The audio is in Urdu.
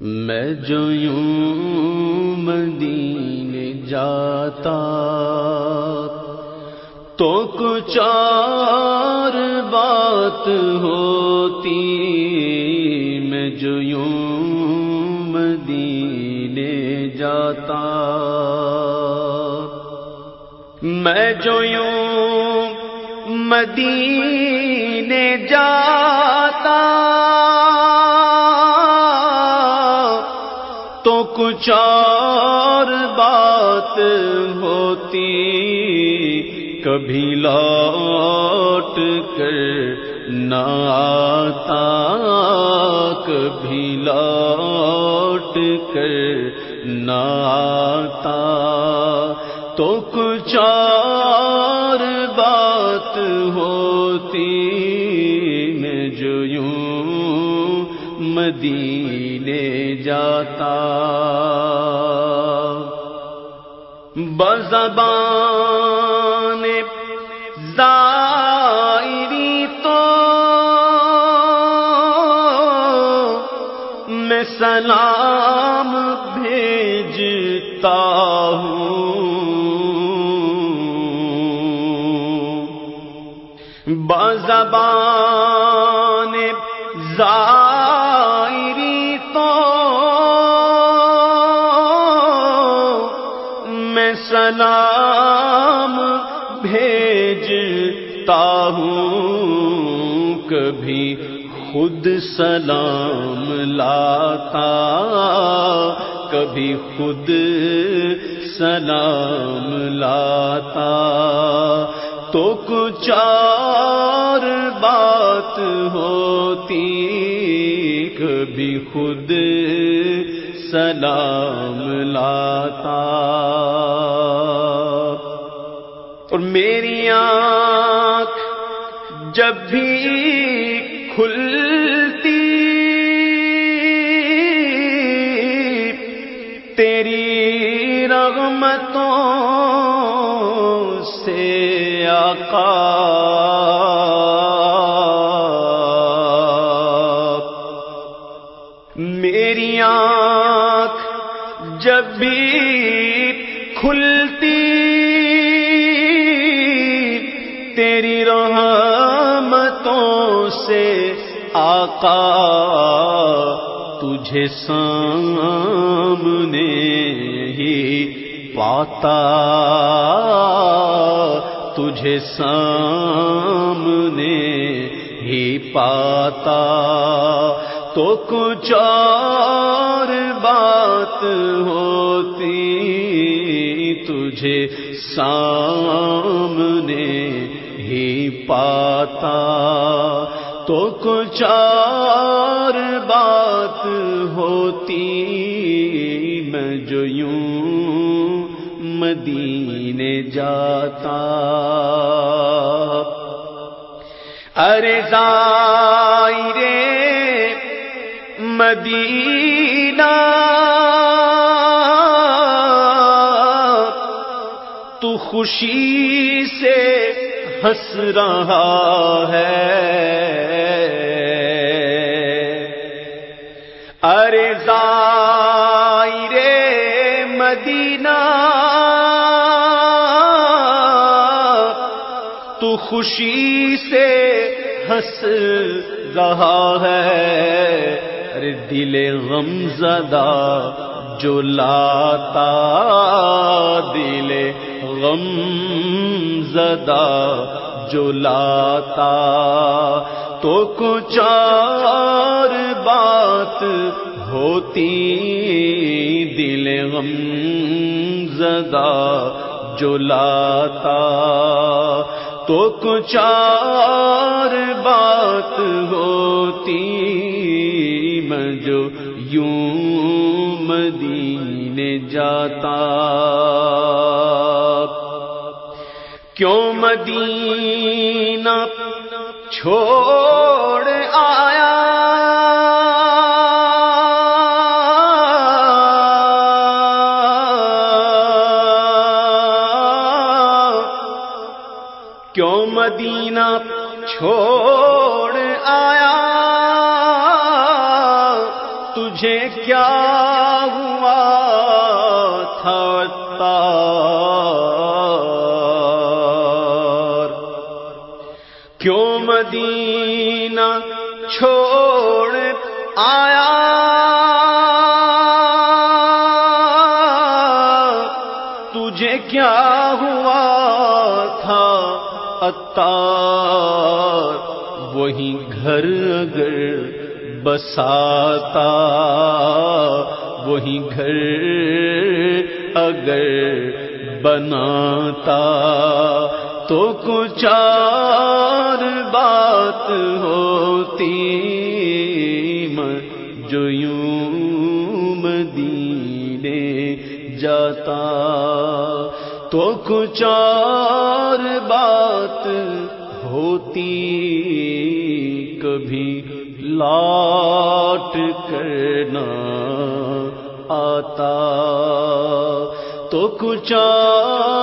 میں جو یوں مدینے جاتا تو کچھ اور بات ہوتی، میں جو یوں مدینے جاتا میں جو یوں مدینے جاتا تو کچھ اور بات ہوتی، کبھی لوٹ کر نہ آتا، کبھی لوٹ کر نہ آتا۔ تو کچھ بات ہوتی مدینے جاتا۔ بزبان میں سلام بھیجتا ہوں۔ بزبان زائری میں سلام بھیجتا ہوں، کبھی خود سلام لاتا، کبھی خود سلام لاتا۔ تو کچھ اور بات ہوتی، کبھی خود سلام لاتا۔ اور میری آنکھ جب بھی کھلتی، تیری رغمتوں سے آقا۔ میری آنکھ جب بھی کھلتی تیری رحمتوں سے آقا تجھے سامنے ہی پاتا، تجھے سامنے ہی پاتا۔ تو کچھ اور بات ہوتی، تجھے سامنے ہی پاتا تو کچھ اور بات ہوتی میں جو یوں مدینے جاتا ارے رے مدینہ تو خوشی سے ہنس رہا ہے۔ ارے رے مدینہ، تو خوشی سے ہنس رہا ہے۔ ارے دل غم زدہ جو لاتا دل غم زدہ جو لاتا تو کچھ بات ہوتی دل غم زدہ جو لاتا تو کچھ بات ہوتی میں جو یوں مدینے جاتا کیوں مدینہ چھوڑ آیا؟ کیوں مدینہ چھوڑ کیوں مدینہ چھوڑ آیا؟ تجھے کیا ہوا تھا اتار وہی گھر اگر بساتا، وہی گھر اگر بناتا تو کچھ بات ہوتی جو یوں مدینے جاتا تو کچھ اور بات ہوتی کبھی لاٹ کرنا آتا تو کچھ اور